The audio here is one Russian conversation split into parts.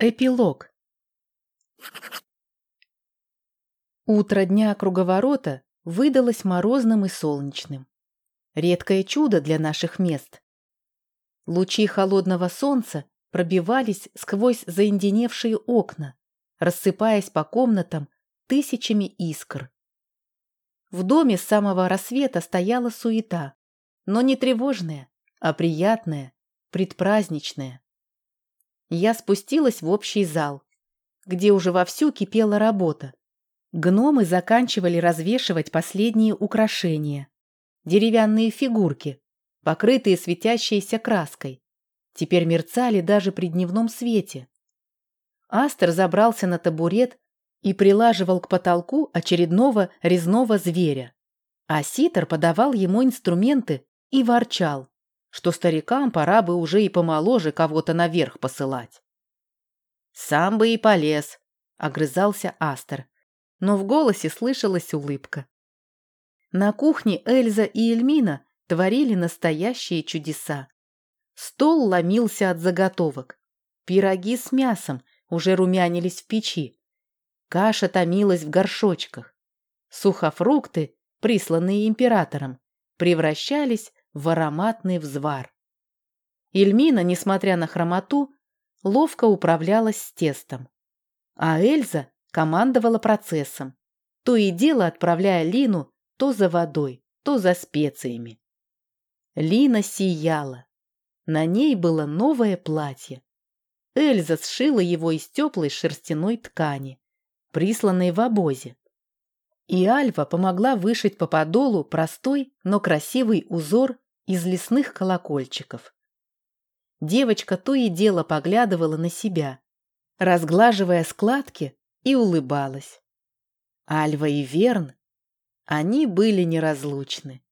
Эпилог. Утро дня круговорота выдалось морозным и солнечным. Редкое чудо для наших мест. Лучи холодного солнца пробивались сквозь заинденевшие окна, рассыпаясь по комнатам тысячами искр. В доме с самого рассвета стояла суета, но не тревожная, а приятная, предпраздничная. Я спустилась в общий зал, где уже вовсю кипела работа. Гномы заканчивали развешивать последние украшения. Деревянные фигурки, покрытые светящейся краской, теперь мерцали даже при дневном свете. Астер забрался на табурет и прилаживал к потолку очередного резного зверя, а Ситер подавал ему инструменты и ворчал что старикам пора бы уже и помоложе кого-то наверх посылать. «Сам бы и полез», — огрызался Астер, но в голосе слышалась улыбка. На кухне Эльза и Эльмина творили настоящие чудеса. Стол ломился от заготовок. Пироги с мясом уже румянились в печи. Каша томилась в горшочках. Сухофрукты, присланные императором, превращались в ароматный взвар. Ильмина, несмотря на хромоту, ловко управлялась с тестом. А Эльза командовала процессом, то и дело отправляя Лину то за водой, то за специями. Лина сияла. На ней было новое платье. Эльза сшила его из теплой шерстяной ткани, присланной в обозе. И Альва помогла вышить по подолу простой, но красивый узор из лесных колокольчиков. Девочка то и дело поглядывала на себя, разглаживая складки и улыбалась. Альва и Верн, они были неразлучны.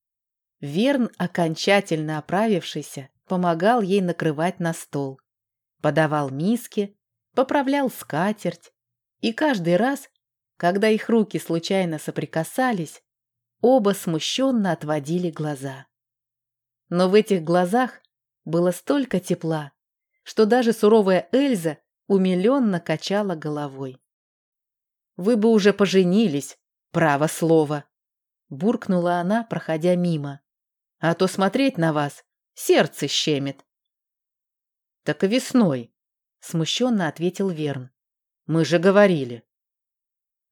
Верн, окончательно оправившийся, помогал ей накрывать на стол, подавал миски, поправлял скатерть, и каждый раз когда их руки случайно соприкасались, оба смущенно отводили глаза. Но в этих глазах было столько тепла, что даже суровая Эльза умиленно качала головой. «Вы бы уже поженились, право слово!» Буркнула она, проходя мимо. «А то смотреть на вас сердце щемит». «Так и весной», — смущенно ответил Верн. «Мы же говорили».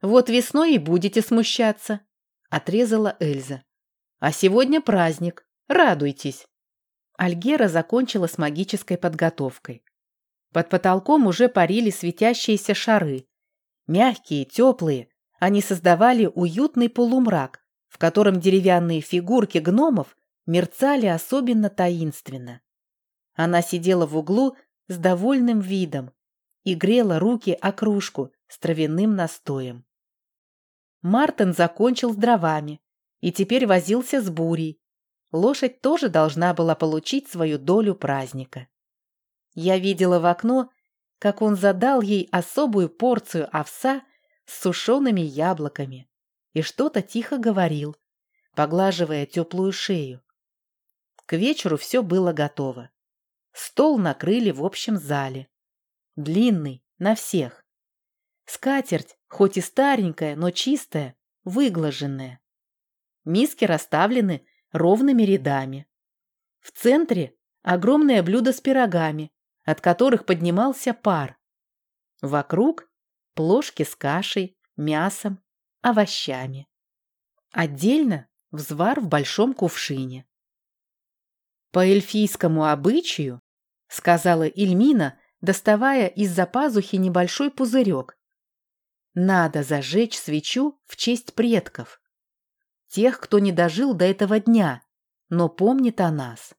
Вот весной и будете смущаться, отрезала Эльза. А сегодня праздник. Радуйтесь. Альгера закончила с магической подготовкой. Под потолком уже парили светящиеся шары. Мягкие, теплые, они создавали уютный полумрак, в котором деревянные фигурки гномов мерцали особенно таинственно. Она сидела в углу с довольным видом и грела руки о кружку с травяным настоем. Мартин закончил с дровами и теперь возился с бурей. Лошадь тоже должна была получить свою долю праздника. Я видела в окно, как он задал ей особую порцию овса с сушеными яблоками и что-то тихо говорил, поглаживая теплую шею. К вечеру все было готово. Стол накрыли в общем зале. Длинный, на всех. Скатерть, хоть и старенькая, но чистая, выглаженная. Миски расставлены ровными рядами. В центре огромное блюдо с пирогами, от которых поднимался пар. Вокруг плошки с кашей, мясом, овощами. Отдельно взвар в большом кувшине. По эльфийскому обычаю, сказала Ильмина, доставая из-за пазухи небольшой пузырек, надо зажечь свечу в честь предков. Тех, кто не дожил до этого дня, но помнит о нас.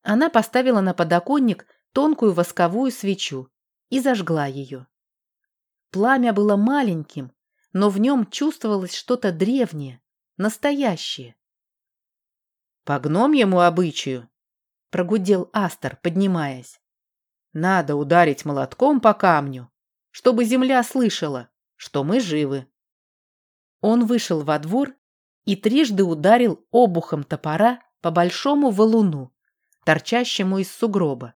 Она поставила на подоконник тонкую восковую свечу и зажгла ее. Пламя было маленьким, но в нем чувствовалось что-то древнее, настоящее. «По гномьему обычаю», — прогудел Астер, поднимаясь, — «надо ударить молотком по камню, чтобы земля слышала, что мы живы. Он вышел во двор и трижды ударил обухом топора по большому валуну, торчащему из сугроба.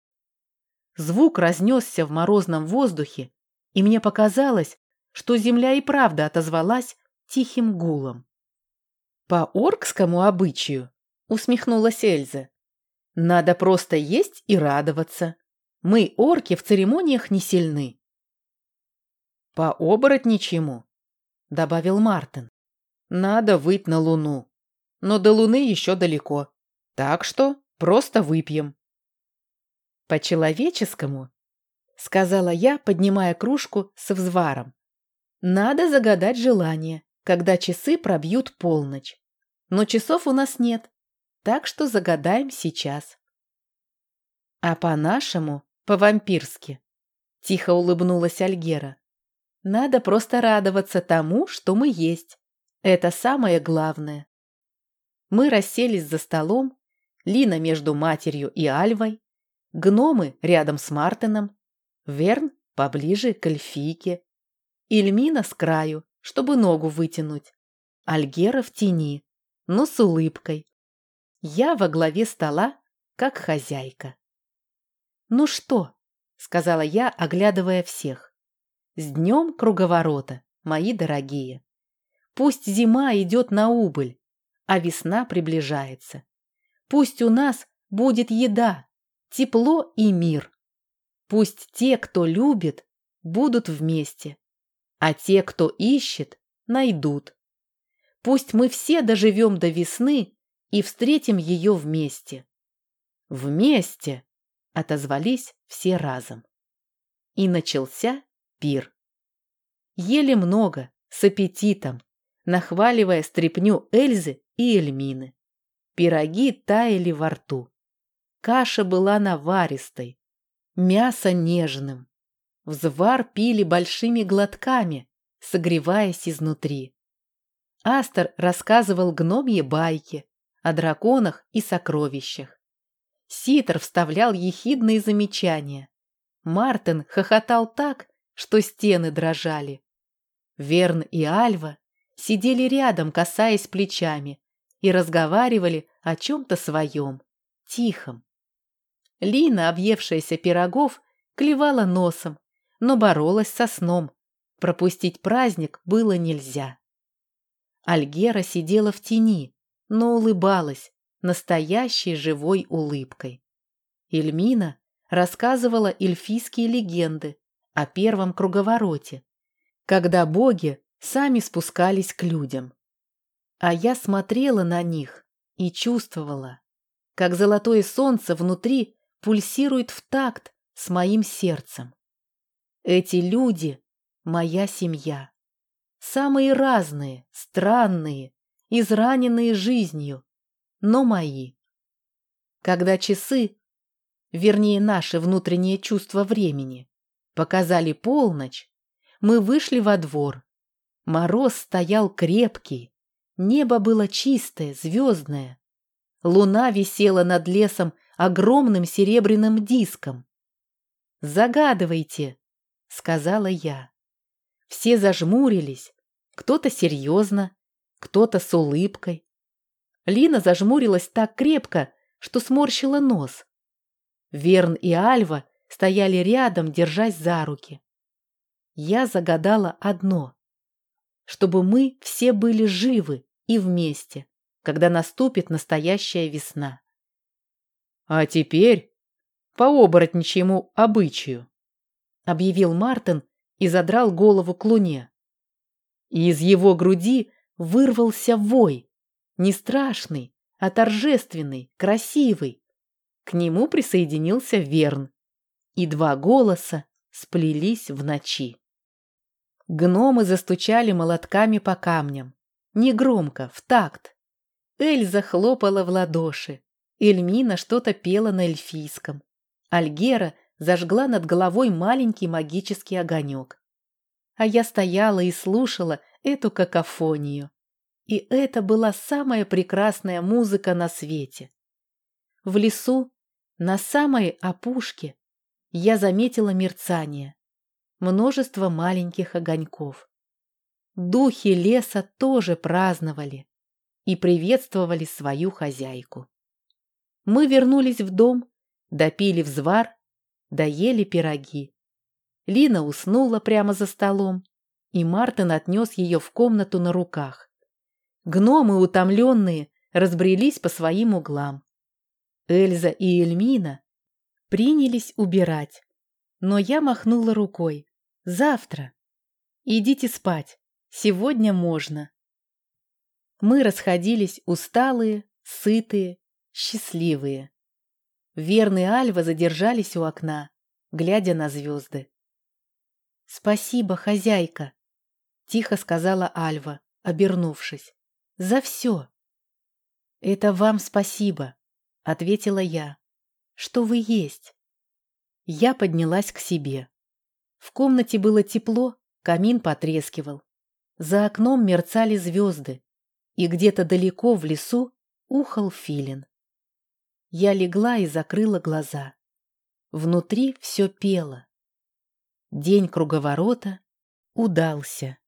звук разнесся в морозном воздухе, и мне показалось, что земля и правда отозвалась тихим гулом. «По оркскому обычаю», — усмехнулась Эльза, — «надо просто есть и радоваться. Мы, орки, в церемониях не сильны». «По оборотничьему», — добавил Мартин, — «надо выть на луну, но до луны еще далеко, так что просто выпьем». «По-человеческому», — сказала я, поднимая кружку со взваром. «Надо загадать желание, когда часы пробьют полночь. Но часов у нас нет, так что загадаем сейчас». «А по-нашему, по-вампирски», — тихо улыбнулась Альгера. «Надо просто радоваться тому, что мы есть. Это самое главное». Мы расселись за столом, Лина между матерью и Альвой, гномы рядом с Мартином, Верн поближе к эльфийке, Ильмина с краю, чтобы ногу вытянуть, Альгера в тени, но с улыбкой. Я во главе стола, как хозяйка. «Ну что?» — сказала я, оглядывая всех. «С днем круговорота, мои дорогие. Пусть зима идет на убыль, а весна приближается. Пусть у нас будет еда, тепло и мир. Пусть те, кто любит, будут вместе, а те, кто ищет, найдут. Пусть мы все доживем до весны и встретим ее вместе. Вместе, отозвались все разом. И начался пир. Ели много, с аппетитом, нахваливая стряпню Эльзы и Эльмины. Пироги таяли во рту. Каша была наваристой, мясо нежным. Взвар пили большими глотками, согреваясь изнутри. Астер рассказывал гномье байки о драконах и сокровищах. Ситер вставлял ехидные замечания. Мартин хохотал так, что стены дрожали. Верн и Альва сидели рядом, касаясь плечами, и разговаривали о чем-то своем, тихом. Лина, объевшаяся пирогов, клевала носом, но боролась со сном. Пропустить праздник было нельзя. Альгера сидела в тени, но улыбалась настоящей живой улыбкой. Эльмина рассказывала эльфийские легенды о первом круговороте, когда боги сами спускались к людям. А я смотрела на них и чувствовала, как золотое солнце внутри пульсирует в такт с моим сердцем. Эти люди — моя семья. Самые разные, странные, израненные жизнью, но мои. Когда часы, вернее наши внутренние чувства времени, показали полночь, мы вышли во двор. Мороз стоял крепкий, небо было чистое, звездное. Луна висела над лесом огромным серебряным диском. «Загадывайте», — сказала я. Все зажмурились, кто-то серьезно, кто-то с улыбкой. Лина зажмурилась так крепко, что сморщила нос. Верн и Альва стояли рядом, держась за руки. Я загадала одно — чтобы мы все были живы и вместе, когда наступит настоящая весна. «А теперь по оборотничьему обычаю», — объявил Мартин и задрал голову к луне. из его груди вырвался вой, не страшный, а торжественный, красивый. К нему присоединился Верн, и два голоса сплелись в ночи. Гномы застучали молотками по камням, негромко, в такт. Эльза хлопала в ладоши, Эльмина что-то пела на эльфийском. Альгера зажгла над головой маленький магический огонек. А я стояла и слушала эту какофонию. И это была самая прекрасная музыка на свете. В лесу, на самой опушке, я заметила мерцание. Множество маленьких огоньков. Духи леса тоже праздновали и приветствовали свою хозяйку. Мы вернулись в дом, допили взвар, доели пироги. Лина уснула прямо за столом, и Мартин отнес ее в комнату на руках. Гномы, утомленные, разбрелись по своим углам. Эльза и Эльмина принялись убирать, но я махнула рукой. Завтра. Идите спать. Сегодня можно. Мы расходились усталые, сытые, счастливые. Верный Альва задержались у окна, глядя на звезды. «Спасибо, хозяйка», — тихо сказала Альва, обернувшись. «За все». «Это вам спасибо», — ответила я. «Что вы есть?» Я поднялась к себе. В комнате было тепло, камин потрескивал. За окном мерцали звезды, и где-то далеко в лесу ухал филин. Я легла и закрыла глаза. Внутри все пело. День круговорота удался.